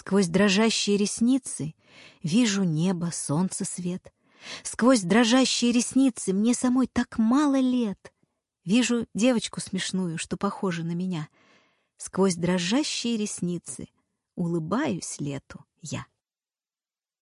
Сквозь дрожащие ресницы вижу небо, солнце, свет. Сквозь дрожащие ресницы мне самой так мало лет. Вижу девочку смешную, что похожа на меня. Сквозь дрожащие ресницы улыбаюсь лету я.